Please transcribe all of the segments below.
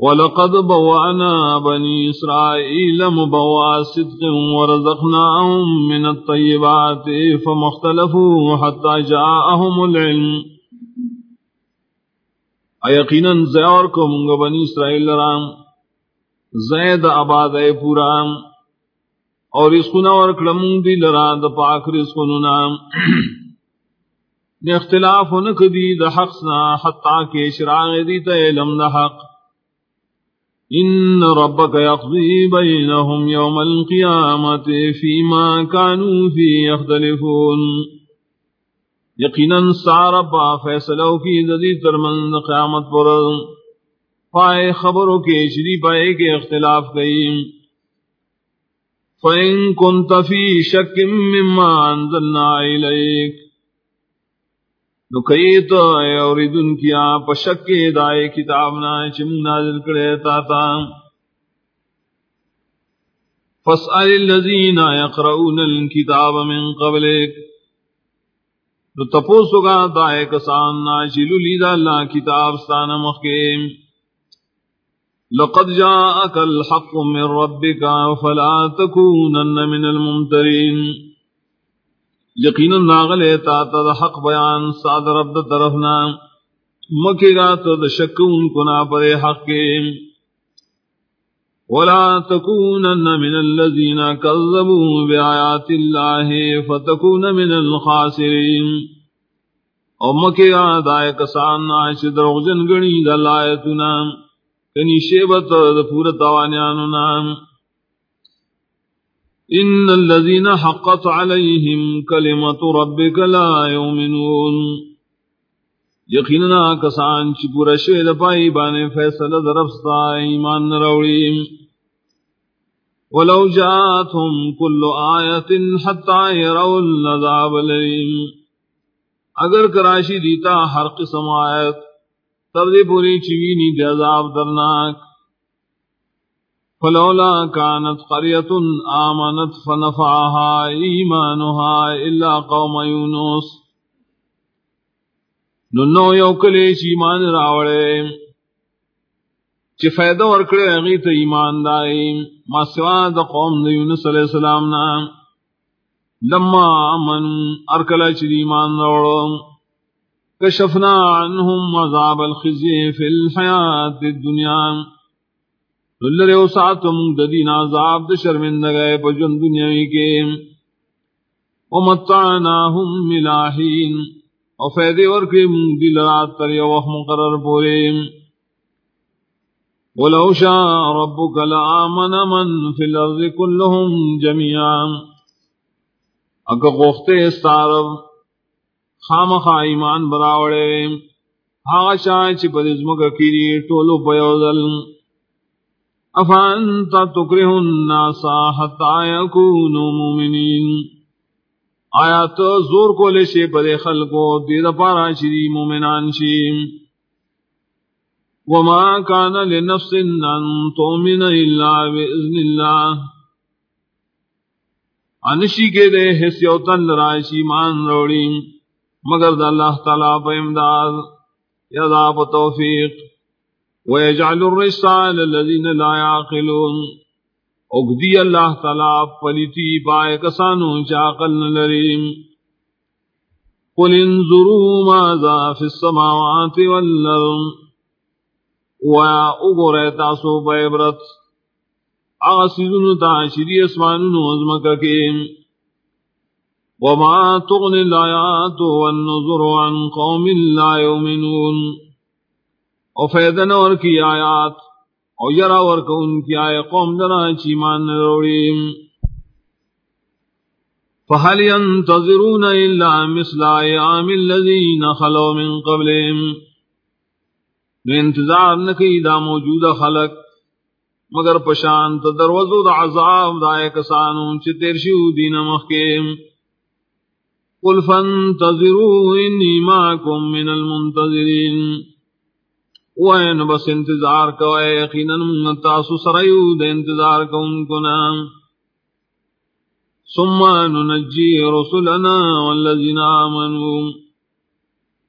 ولقد بوانا بني إسرائيل مبوا صدق ورزقناهم من الطيبات فمختلفوا حتى جاءهم العلم. یقینا زیور کو منگ بنی اسرائیل رام؟ زید آباد اے پورا اور اس کو نور کلم دی لرا د پاک رس نام. اختلاف نک دی د حق نہ حتا کے شراغ دی تے علم د حق. ان ربك يقضي بينهم يوم القيامة فيما كانوا فيه يختلفون. یقینا ساربا فیصلو کی ذی ترمن قیامت پر پائے خبروں کے، شری پائے کے اختلاف گئی. فَإِن كُنْتَ فِي شَكٍ مِّمَّا أَنزَلْنَا إِلَيْكَ نو کئی تو اوریدن کیا پشک کے دائے کتاب نا چم نازل کرے تا تا۔ فاسأل الذین یقرؤون الكتاب من قبلک نو تپوسو گا دائے کسان نا چلو لیدہ اللہ کتاب ستانا مخیم لقد جاءك الحق من ربك فلا تكونن من الممترين یقینا ناغل تا تا حق بیان ساد رب دا طرفنا. مکے گا تو شک ان کو نا پر حق. کے ولا تكونن من الذين كذبوا بآيات الله فتكون من الخاسرين او مکے گا دائے کسان ناش دروغ دروغجن گنی دلائتنا کنی شیبت دا پورا توانیانو نام ان الذين حقت عليهم كلمه ربك لا يؤمنون۔ یقینا کسان چې پورا شوی د پای باندې فیصله درفستا ایمان نروړي ولو جاءتهم كل آية حتى يروا العذاب الأليم۔ اگر کراشی دیتا ہر قسم آیت، تب دی پوری چوینی دی عذاب درناک۔ فلولا كانت قرية آمنت فنفعها إيمانها إلا قوم يونس. ننو یو کلی چی ایمان راوڑے، چی فیدہ ورکڑے اغیت ایمان دائی، ما سوا دا قوم دا یونس علیہ السلام نا. لما امن ارکلا چی ایمان راوڑو. کشفنا عنهم عذاب الخزی فی الحیات الدنیا. نلر او ساتو مونگ ددین عذاب د شرمندگئے پا جن دنیاوی کے۔ ومتعناهم ملاحین۔ او فیدے ورکے مونگ دل رات تر یو وقت مقرر پورے۔ ولو شاء ربك لآمن من في الأرض كلهم جميعا اکا غفتے استعرب خامخ ایمان براوڑے۔ ہاں شاہ چی پدزمک کیری ٹولو پیوزل۔ افانت تکرہ الناس حتی یکونو مومنین؟ آیا تو زور کو لے شے پدے خلقو دید پارا شری مومنان شیم وما کان لنفس ان تومن الا بإذن اللہ۔ انشی کے دے حسیو تن لرائشی مان روڑی۔ مگر دا اللہ تعالیٰ پہ امداد۔ یدا پہ توفیق۔ ويجعل الرسال الذين لا يعقلون اگدی اللہ تعالی پلیتی پائے کسانو چاقل لریم قل انظروا ماذا في السماوات والارض ویا اگرے تاسو بیبرت آسیدن تاشری اسمانن وزمک کیم وما تغني الآيات والنظر عن قوم لا يؤمنون او فیدن اور کی آیات او یرا اور کو ان کی آئے قوم دنا چیمان روڑیم فہل ينتظرون الا مثل ایام الذین خلو من قبلهم نو انتظار نکی دا موجود خلق، مگر پشانت دروزو دا عذاب دا کسانو چی تیرشیو دین مخیم قل فانتظروا انی ماکم من المنتظرین۔ وین بس انتظار کو اے یقینا تاسو سریو دے انتظار کو ان کو نام ثم ننجی رسولنا والذین آمنوا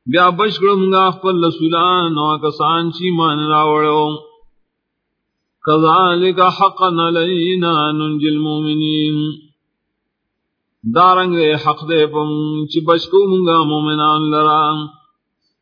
بیا بشکڑ منگا خپل رسولان و کسان چی مان راوڑو كذلك حقا علينا ننجي المؤمنين دارنگ حق دے پم چی بچکو منگا مومنان لران